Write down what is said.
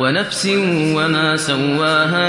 وَنَفْسٍ وَمَا سَوَّاهَا